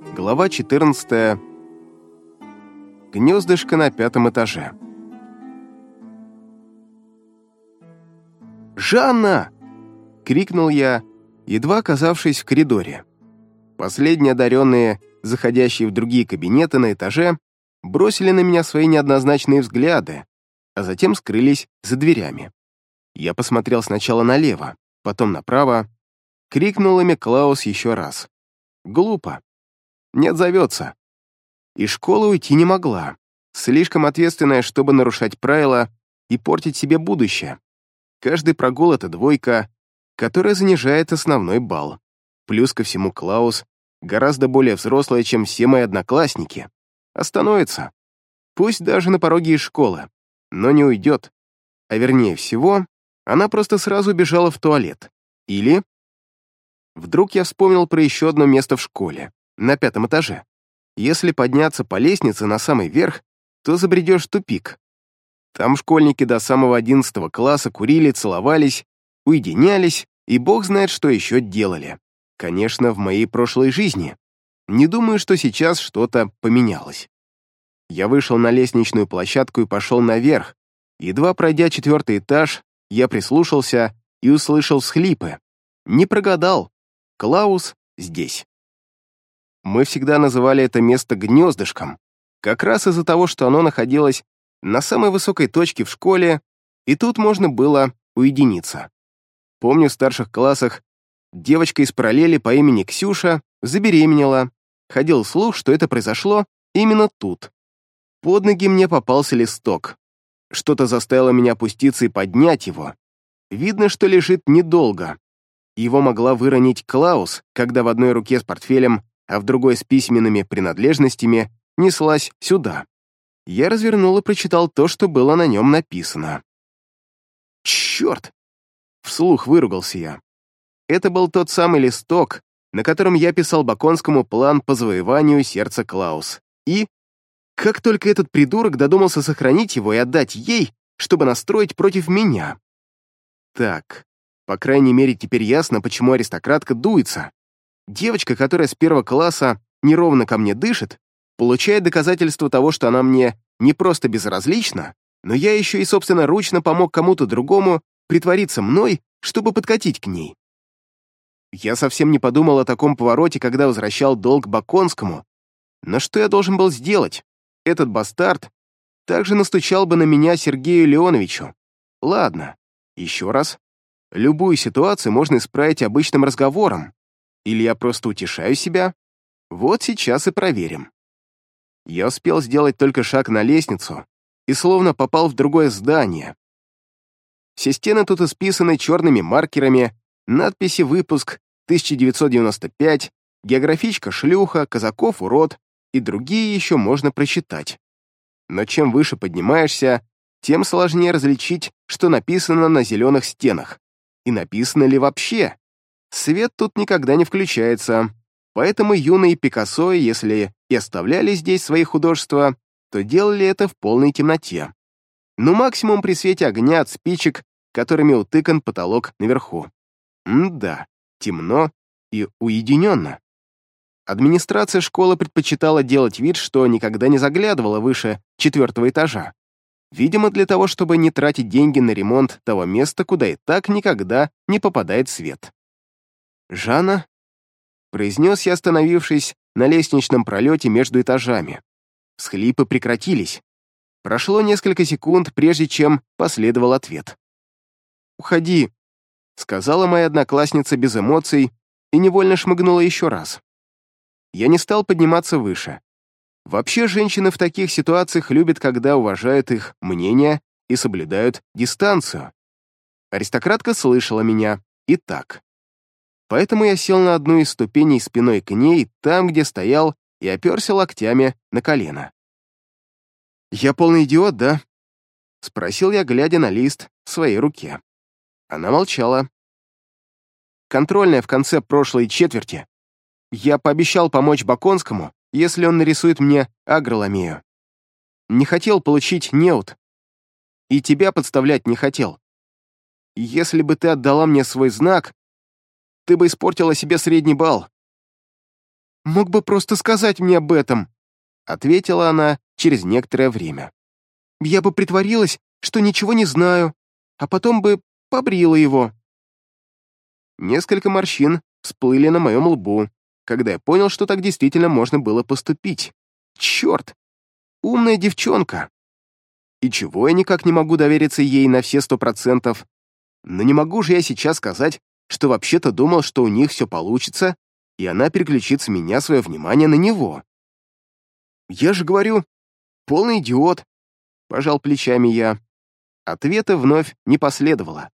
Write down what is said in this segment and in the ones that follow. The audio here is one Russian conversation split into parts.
Глава 14. Гнездышко на пятом этаже. «Жанна!» — крикнул я, едва оказавшись в коридоре. Последние одаренные, заходящие в другие кабинеты на этаже, бросили на меня свои неоднозначные взгляды, а затем скрылись за дверями. Я посмотрел сначала налево, потом направо, крикнул ими Клаус еще раз. Глупо. Не отзовется. Из школы уйти не могла. Слишком ответственная, чтобы нарушать правила и портить себе будущее. Каждый прогул — это двойка, которая занижает основной балл. Плюс ко всему Клаус гораздо более взрослая, чем все мои одноклассники. Остановится. Пусть даже на пороге из школы, но не уйдет. А вернее всего, она просто сразу бежала в туалет. Или... Вдруг я вспомнил про еще одно место в школе, на пятом этаже. Если подняться по лестнице на самый верх, то забредешь в тупик. Там школьники до самого одиннадцатого класса курили, целовались, уединялись и бог знает, что еще делали. Конечно, в моей прошлой жизни. Не думаю, что сейчас что-то поменялось. Я вышел на лестничную площадку и пошел наверх. Едва пройдя четвертый этаж, я прислушался и услышал всхлипы. Не прогадал. Клаус здесь. Мы всегда называли это место гнездышком, как раз из-за того, что оно находилось на самой высокой точке в школе, и тут можно было уединиться. Помню, в старших классах девочка из параллели по имени Ксюша забеременела. Ходил слух, что это произошло именно тут. Под ноги мне попался листок. Что-то заставило меня опуститься и поднять его. Видно, что лежит недолго. Его могла выронить Клаус, когда в одной руке с портфелем, а в другой с письменными принадлежностями неслась сюда. Я развернул и прочитал то, что было на нем написано. «Черт!» — вслух выругался я. Это был тот самый листок, на котором я писал Баконскому план по завоеванию сердца Клаус. И, как только этот придурок додумался сохранить его и отдать ей, чтобы настроить против меня. Так, по крайней мере, теперь ясно, почему аристократка дуется. Девочка, которая с первого класса неровно ко мне дышит, получает доказательство того, что она мне не просто безразлична, но я еще и собственноручно помог кому-то другому притвориться мной, чтобы подкатить к ней. Я совсем не подумал о таком повороте, когда возвращал долг Баконскому. Но что я должен был сделать? Этот бастард также настучал бы на меня Сергею Леоновичу. Ладно, еще раз. Любую ситуацию можно исправить обычным разговором. Или я просто утешаю себя? Вот сейчас и проверим. Я успел сделать только шаг на лестницу и словно попал в другое здание. Все стены тут исписаны черными маркерами, надписи «Выпуск 1995», «Географичка шлюха», «Казаков урод» и другие еще можно прочитать. Но чем выше поднимаешься, тем сложнее различить, что написано на зеленых стенах. И написано ли вообще? Свет тут никогда не включается, поэтому юные Пикассо, если и оставляли здесь свои художества, то делали это в полной темноте. Ну, максимум при свете огня от спичек, которыми утыкан потолок наверху. М-да, темно и уединенно. Администрация школы предпочитала делать вид, что никогда не заглядывала выше четвертого этажа. Видимо, для того, чтобы не тратить деньги на ремонт того места, куда и так никогда не попадает свет. «Жанна?» — произнес я, остановившись на лестничном пролете между этажами. Схлипы прекратились. Прошло несколько секунд, прежде чем последовал ответ. «Уходи», — сказала моя одноклассница без эмоций и невольно шмыгнула еще раз. Я не стал подниматься выше. Вообще, женщины в таких ситуациях любят, когда уважают их мнение и соблюдают дистанцию. Аристократка слышала меня и так. Поэтому я сел на одну из ступеней спиной к ней, там, где стоял, и оперся локтями на колено. «Я полный идиот, да?» — спросил я, глядя на лист в своей руке. Она молчала. Контрольная в конце прошлой четверти. Я пообещал помочь Баконскому, если он нарисует мне агроломею. Не хотел получить неуд. И тебя подставлять не хотел. Если бы ты отдала мне свой знак, ты бы испортила себе средний балл. Мог бы просто сказать мне об этом», — ответила она через некоторое время. «Я бы притворилась, что ничего не знаю, а потом бы побрила его». Несколько морщин всплыли на моем лбу, когда я понял, что так действительно можно было поступить. Черт! Умная девчонка! И чего я никак не могу довериться ей на все сто процентов? Но не могу же я сейчас сказать, что вообще-то думал, что у них все получится, и она переключит с меня свое внимание на него. Я же говорю, полный идиот, пожал плечами я. Ответа вновь не последовало,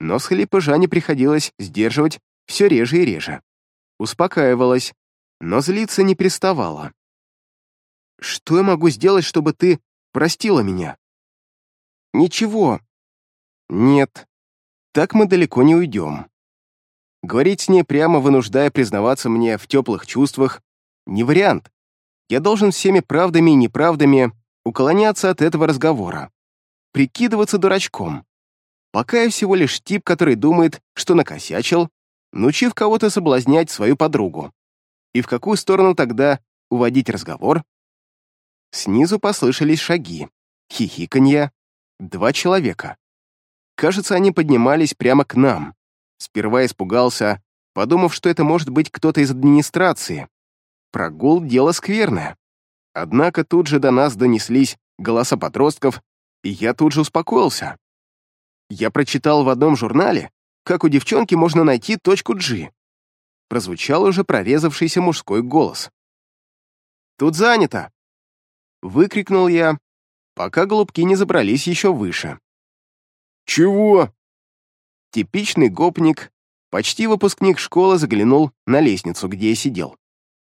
но схлипы Жане приходилось сдерживать все реже и реже. Успокаивалась, но злиться не переставала. «Что я могу сделать, чтобы ты простила меня?» «Ничего». «Нет, так мы далеко не уйдем. Говорить с ней прямо, вынуждая признаваться мне в теплых чувствах, не вариант. Я должен всеми правдами и неправдами уклоняться от этого разговора. Прикидываться дурачком. Пока я всего лишь тип, который думает, что накосячил, научив кого-то соблазнять свою подругу. И в какую сторону тогда уводить разговор? Снизу послышались шаги, хихиканье, два человека. Кажется, они поднимались прямо к нам. Сперва испугался, подумав, что это может быть кто-то из администрации. Прогул — дело скверное. Однако тут же до нас донеслись голоса подростков, и я тут же успокоился. Я прочитал в одном журнале, как у девчонки можно найти точку G. Прозвучал уже прорезавшийся мужской голос. «Тут занято!» Выкрикнул я, пока голубки не забрались еще выше. «Чего?» Типичный гопник, почти выпускник школы заглянул на лестницу, где я сидел.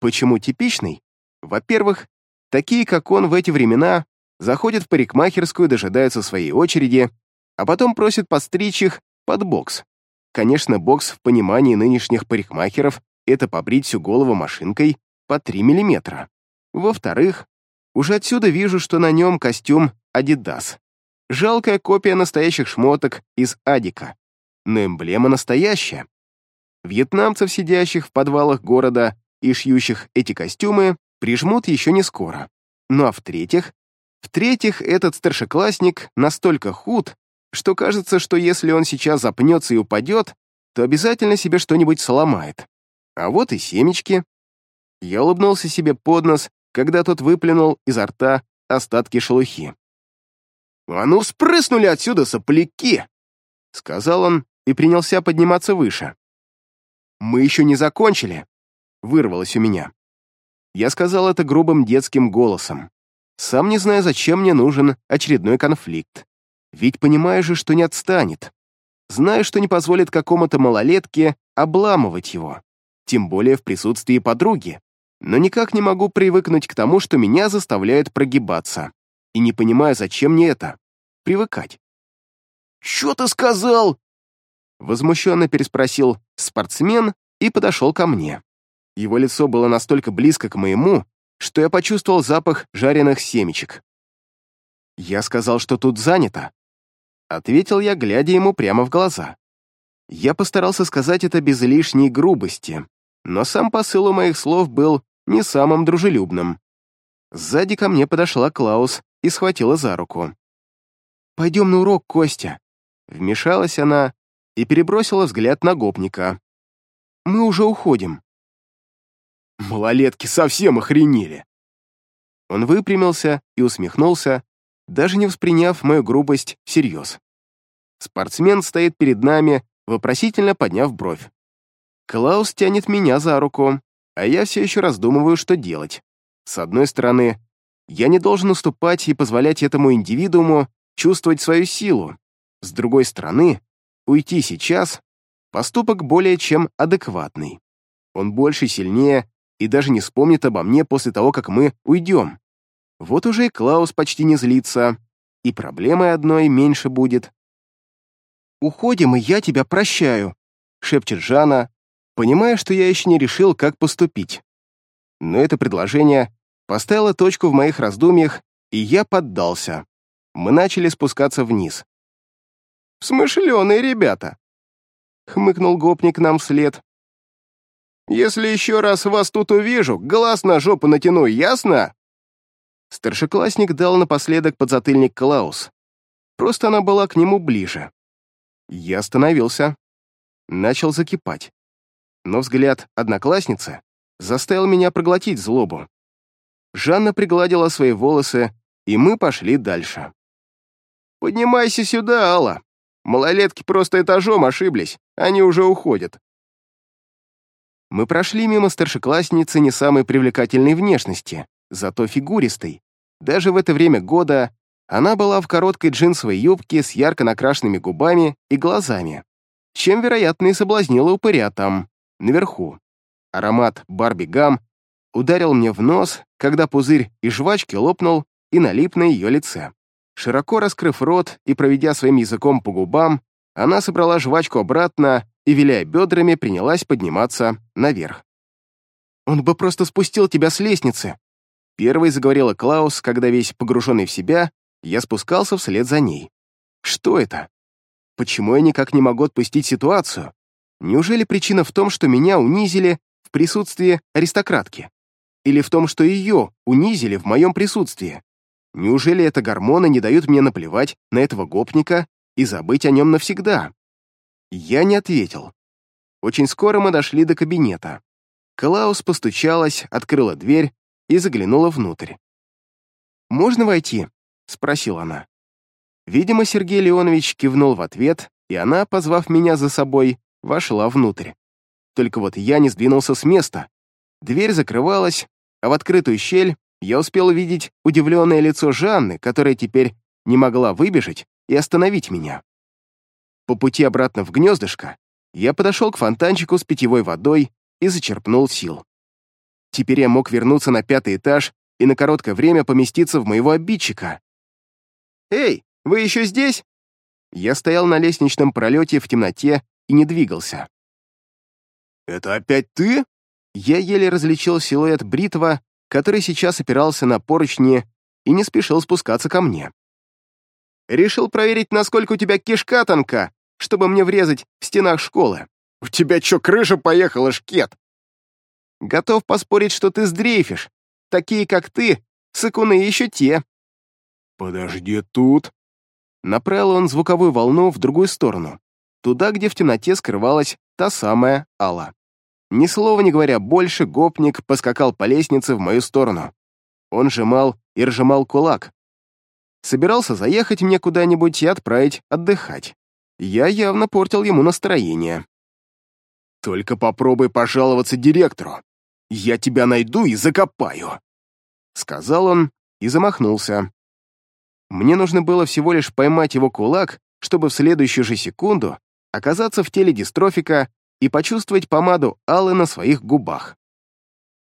Почему типичный? Во-первых, такие, как он в эти времена, заходят в парикмахерскую, дожидаются своей очереди, а потом просят подстричь их под бокс. Конечно, бокс в понимании нынешних парикмахеров — это побрить всю голову машинкой по 3 мм. Во-вторых, уже отсюда вижу, что на нем костюм Adidas. Жалкая копия настоящих шмоток из Адика но эмблема настоящая. Вьетнамцев, сидящих в подвалах города и шьющих эти костюмы, прижмут еще не скоро. Ну а в-третьих, в-третьих, этот старшеклассник настолько худ, что кажется, что если он сейчас запнется и упадет, то обязательно себе что-нибудь сломает. А вот и семечки. Я улыбнулся себе под нос, когда тот выплюнул изо рта остатки шелухи. «А ну, спрыснули отсюда, сопляки!» — сказал он и принялся подниматься выше. «Мы еще не закончили», — вырвалось у меня. Я сказал это грубым детским голосом. Сам не знаю, зачем мне нужен очередной конфликт. Ведь понимаю же, что не отстанет. Знаю, что не позволит какому-то малолетке обламывать его. Тем более в присутствии подруги. Но никак не могу привыкнуть к тому, что меня заставляют прогибаться. И не понимаю, зачем мне это. Привыкать. «Что ты сказал?» Возмущенно переспросил спортсмен и подошел ко мне. Его лицо было настолько близко к моему, что я почувствовал запах жареных семечек. «Я сказал, что тут занято», — ответил я, глядя ему прямо в глаза. Я постарался сказать это без лишней грубости, но сам посыл у моих слов был не самым дружелюбным. Сзади ко мне подошла Клаус и схватила за руку. «Пойдем на урок, Костя». Вмешалась она, и перебросила взгляд на гопника. «Мы уже уходим». «Малолетки совсем охренели!» Он выпрямился и усмехнулся, даже не восприняв мою грубость всерьез. Спортсмен стоит перед нами, вопросительно подняв бровь. Клаус тянет меня за руку, а я все еще раздумываю, что делать. С одной стороны, я не должен уступать и позволять этому индивидууму чувствовать свою силу. С другой стороны, Уйти сейчас — поступок более чем адекватный. Он больше, сильнее и даже не вспомнит обо мне после того, как мы уйдем. Вот уже и Клаус почти не злится, и проблемы одной меньше будет. «Уходим, и я тебя прощаю», — шепчет Жанна, понимая, что я еще не решил, как поступить. Но это предложение поставило точку в моих раздумьях, и я поддался. Мы начали спускаться вниз. Смышленые ребята!» — хмыкнул гопник нам вслед. Если еще раз вас тут увижу, глаз на жопу натяну, ясно?» Старшеклассник дал напоследок подзатыльник Клаус. Просто она была к нему ближе. Я остановился. Начал закипать. Но взгляд одноклассницы заставил меня проглотить злобу. Жанна пригладила свои волосы, и мы пошли дальше. «Поднимайся сюда, Алла. Малолетки просто этажом ошиблись, они уже уходят». Мы прошли мимо старшеклассницы не самой привлекательной внешности, зато фигуристой. Даже в это время года она была в короткой джинсовой юбке с ярко накрашенными губами и глазами, чем, вероятно, и соблазнила упыря там, наверху. Аромат Барби Гам ударил мне в нос, когда пузырь и жвачки лопнул и налип на ее лице. Широко раскрыв рот и проведя своим языком по губам, она собрала жвачку обратно и, виляя бедрами, принялась подниматься наверх. «Он бы просто спустил тебя с лестницы!» Первой заговорила Клаус, когда весь погруженный в себя, я спускался вслед за ней. «Что это? Почему я никак не могу отпустить ситуацию? Неужели причина в том, что меня унизили в присутствии аристократки? Или в том, что ее унизили в моем присутствии? Неужели это гормоны не дают мне наплевать на этого гопника и забыть о нем навсегда? Я не ответил. Очень скоро мы дошли до кабинета. Клаус постучалась, открыла дверь и заглянула внутрь. «Можно войти?» — спросила она. Видимо, Сергей Леонович кивнул в ответ, и она, позвав меня за собой, вошла внутрь. Только вот я не сдвинулся с места. Дверь закрывалась, а в открытую щель я успел увидеть удивленное лицо Жанны, которая теперь не могла выбежать и остановить меня. По пути обратно в гнездышко я подошел к фонтанчику с питьевой водой и зачерпнул сил. Теперь я мог вернуться на пятый этаж и на короткое время поместиться в моего обидчика. «Эй, вы еще здесь?» Я стоял на лестничном пролете в темноте и не двигался. «Это опять ты?» Я еле различил силуэт Бритва, который сейчас опирался на поручни и не спешил спускаться ко мне. «Решил проверить, насколько у тебя кишка тонка, чтобы мне врезать в стенах школы». «У тебя чё, крыша поехала, шкет?» «Готов поспорить, что ты сдрейфишь. Такие, как ты, сыкуны еще те». «Подожди тут». Направил он звуковую волну в другую сторону, туда, где в темноте скрывалась та самая Алла. Ни слова не говоря больше, гопник поскакал по лестнице в мою сторону. Он сжимал и разжимал кулак. Собирался заехать мне куда-нибудь и отправить отдыхать. Я явно портил ему настроение. «Только попробуй пожаловаться директору. Я тебя найду и закопаю», — сказал он и замахнулся. Мне нужно было всего лишь поймать его кулак, чтобы в следующую же секунду оказаться в теле дистрофика и почувствовать помаду Аллы на своих губах.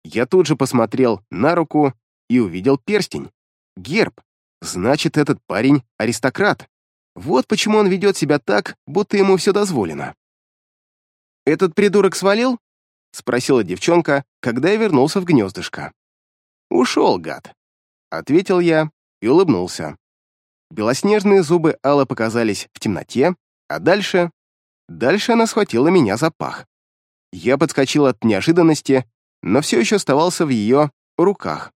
Я тут же посмотрел на руку и увидел перстень. Герб. Значит, этот парень — аристократ. Вот почему он ведет себя так, будто ему все дозволено. «Этот придурок свалил?» — спросила девчонка, когда я вернулся в гнездышко. «Ушел, гад», — ответил я и улыбнулся. Белоснежные зубы Аллы показались в темноте, а дальше Дальше она схватила меня за пах. Я подскочил от неожиданности, но все еще оставался в ее руках.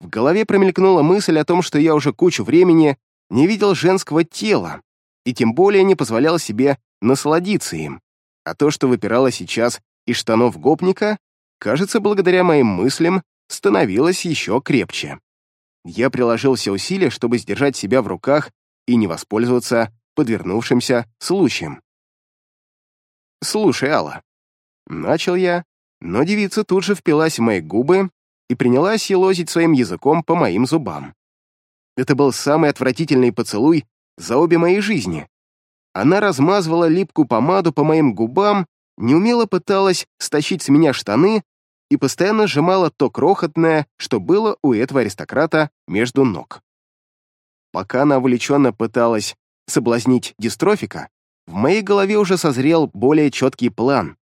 В голове промелькнула мысль о том, что я уже кучу времени не видел женского тела и тем более не позволял себе насладиться им. А то, что выпирало сейчас из штанов гопника, кажется, благодаря моим мыслям, становилось еще крепче. Я приложил все усилия, чтобы сдержать себя в руках и не воспользоваться подвернувшимся случаем. «Слушай, Алла». Начал я, но девица тут же впилась в мои губы и принялась елозить своим языком по моим зубам. Это был самый отвратительный поцелуй за обе мои жизни. Она размазывала липкую помаду по моим губам, неумело пыталась стащить с меня штаны и постоянно сжимала то крохотное, что было у этого аристократа между ног. Пока она увлеченно пыталась соблазнить дистрофика, в моей голове уже созрел более четкий план.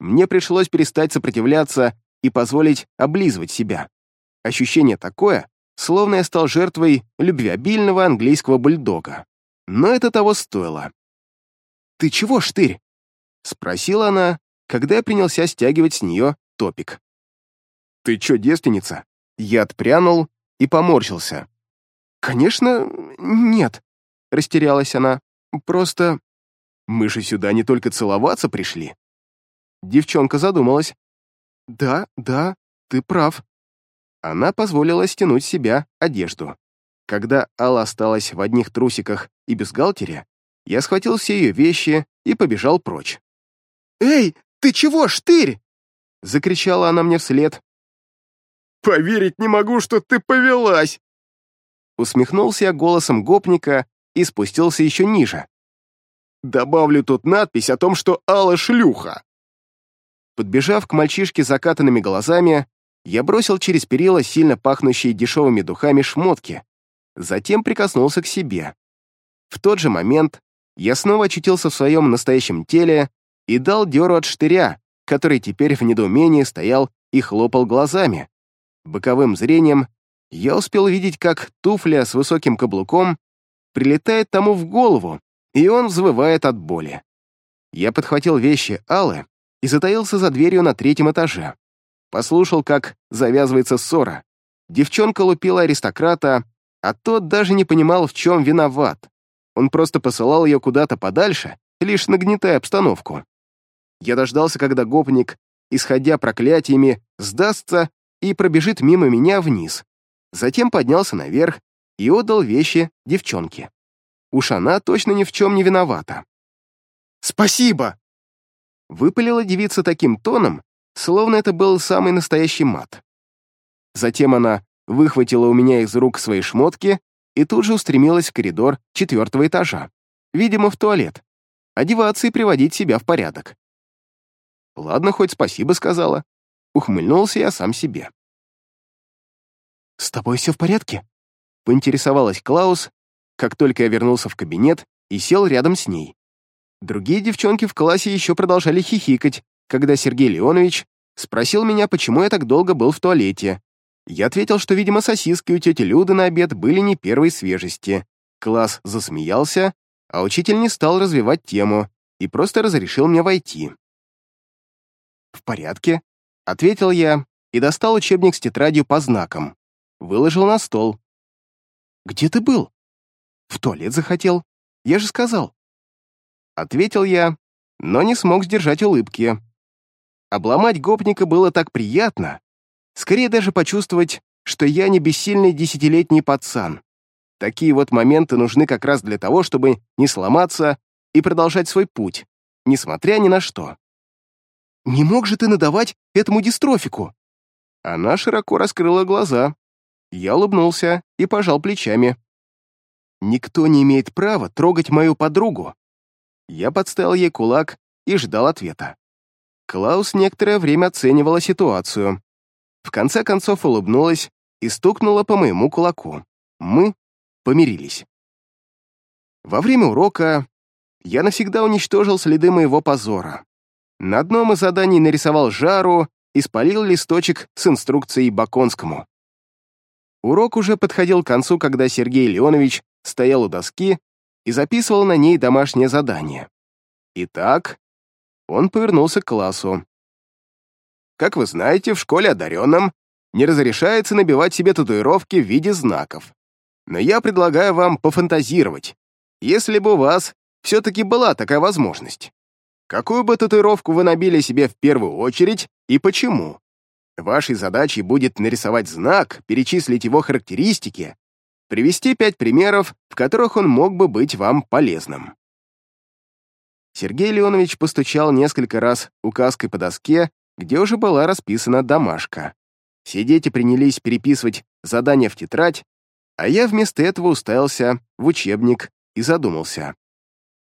Мне пришлось перестать сопротивляться и позволить облизывать себя. Ощущение такое, словно я стал жертвой любвеобильного английского бульдога. Но это того стоило. «Ты чего, штырь?» — спросила она, когда я принялся стягивать с нее топик. «Ты чё, девственница?» Я отпрянул и поморщился. «Конечно, нет», — растерялась она. «Просто...» «Мы же сюда не только целоваться пришли». Девчонка задумалась. «Да, да, ты прав». Она позволила стянуть с себя одежду. Когда Алла осталась в одних трусиках и бюстгальтере, я схватил все ее вещи и побежал прочь. «Эй, ты чего, штырь?» — закричала она мне вслед. «Поверить не могу, что ты повелась!» Усмехнулся я голосом гопника и спустился еще ниже. «Добавлю тут надпись о том, что Алла шлюха!» Подбежав к мальчишке закатанными глазами, я бросил через перила сильно пахнущие дешевыми духами шмотки, затем прикоснулся к себе. В тот же момент я снова очутился в своем настоящем теле и дал дёру от штыря, который теперь в недоумении стоял и хлопал глазами. Боковым зрением я успел видеть, как туфля с высоким каблуком прилетает тому в голову, и он взвывает от боли. Я подхватил вещи Аллы и затаился за дверью на третьем этаже. Послушал, как завязывается ссора. Девчонка лупила аристократа, а тот даже не понимал, в чем виноват. Он просто посылал ее куда-то подальше, лишь нагнетая обстановку. Я дождался, когда гопник, исходя проклятиями, сдастся и пробежит мимо меня вниз. Затем поднялся наверх и отдал вещи девчонке. Уж она точно ни в чем не виновата. «Спасибо!» Выпалила девица таким тоном, словно это был самый настоящий мат. Затем она выхватила у меня из рук свои шмотки и тут же устремилась в коридор четвертого этажа, видимо, в туалет, одеваться и приводить себя в порядок. Ладно, хоть спасибо сказала. Ухмыльнулся я сам себе. «С тобой все в порядке?» — поинтересовалась Клаус, как только я вернулся в кабинет и сел рядом с ней. Другие девчонки в классе еще продолжали хихикать, когда Сергей Леонович спросил меня, почему я так долго был в туалете. Я ответил, что, видимо, сосиски у тети Люды на обед были не первой свежести. Класс засмеялся, а учитель не стал развивать тему и просто разрешил мне войти. «В порядке», — ответил я и достал учебник с тетрадью по знакам. Выложил на стол. «Где ты был?» «В туалет захотел. Я же сказал». Ответил я, но не смог сдержать улыбки. Обломать гопника было так приятно. Скорее даже почувствовать, что я не бессильный десятилетний пацан. Такие вот моменты нужны как раз для того, чтобы не сломаться и продолжать свой путь, несмотря ни на что. Не мог же ты надавать этому дистрофику?» Она широко раскрыла глаза. Я улыбнулся и пожал плечами. «Никто не имеет права трогать мою подругу». Я подставил ей кулак и ждал ответа. Клаус некоторое время оценивала ситуацию. В конце концов улыбнулась и стукнула по моему кулаку. Мы помирились. Во время урока я навсегда уничтожил следы моего позора. На одном из заданий нарисовал жару и спалил листочек с инструкцией Баконскому. Урок уже подходил к концу, когда Сергей Леонович стоял у доски и записывал на ней домашнее задание. Итак, он повернулся к классу. Как вы знаете, в школе одаренным не разрешается набивать себе татуировки в виде знаков. Но я предлагаю вам пофантазировать, если бы у вас все-таки была такая возможность. Какую бы татуировку вы набили себе в первую очередь и почему? Вашей задачей будет нарисовать знак, перечислить его характеристики, привести пять примеров, в которых он мог бы быть вам полезным. Сергей Леонович постучал несколько раз указкой по доске, где уже была расписана домашка. Все дети принялись переписывать задания в тетрадь, а я вместо этого уставился в учебник и задумался.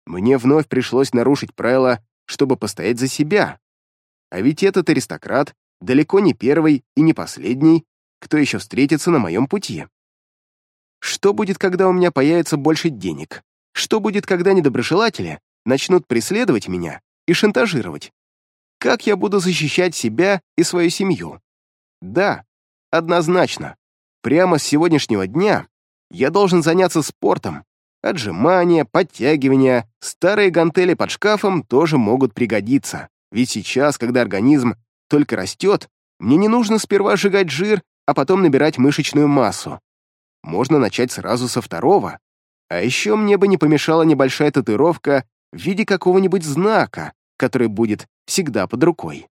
Мне вновь пришлось нарушить правила, чтобы постоять за себя. А ведь этот аристократ далеко не первый и не последний, кто еще встретится на моем пути. Что будет, когда у меня появится больше денег? Что будет, когда недоброжелатели начнут преследовать меня и шантажировать? Как я буду защищать себя и свою семью? Да, однозначно. Прямо с сегодняшнего дня я должен заняться спортом, Отжимания, подтягивания, старые гантели под шкафом тоже могут пригодиться, Ведь сейчас, когда организм только растет, мне не нужно сперва сжигать жир, а потом набирать мышечную массу. Можно начать сразу со второго. А еще мне бы не помешала небольшая татуировка в виде какого-нибудь знака, который будет всегда под рукой.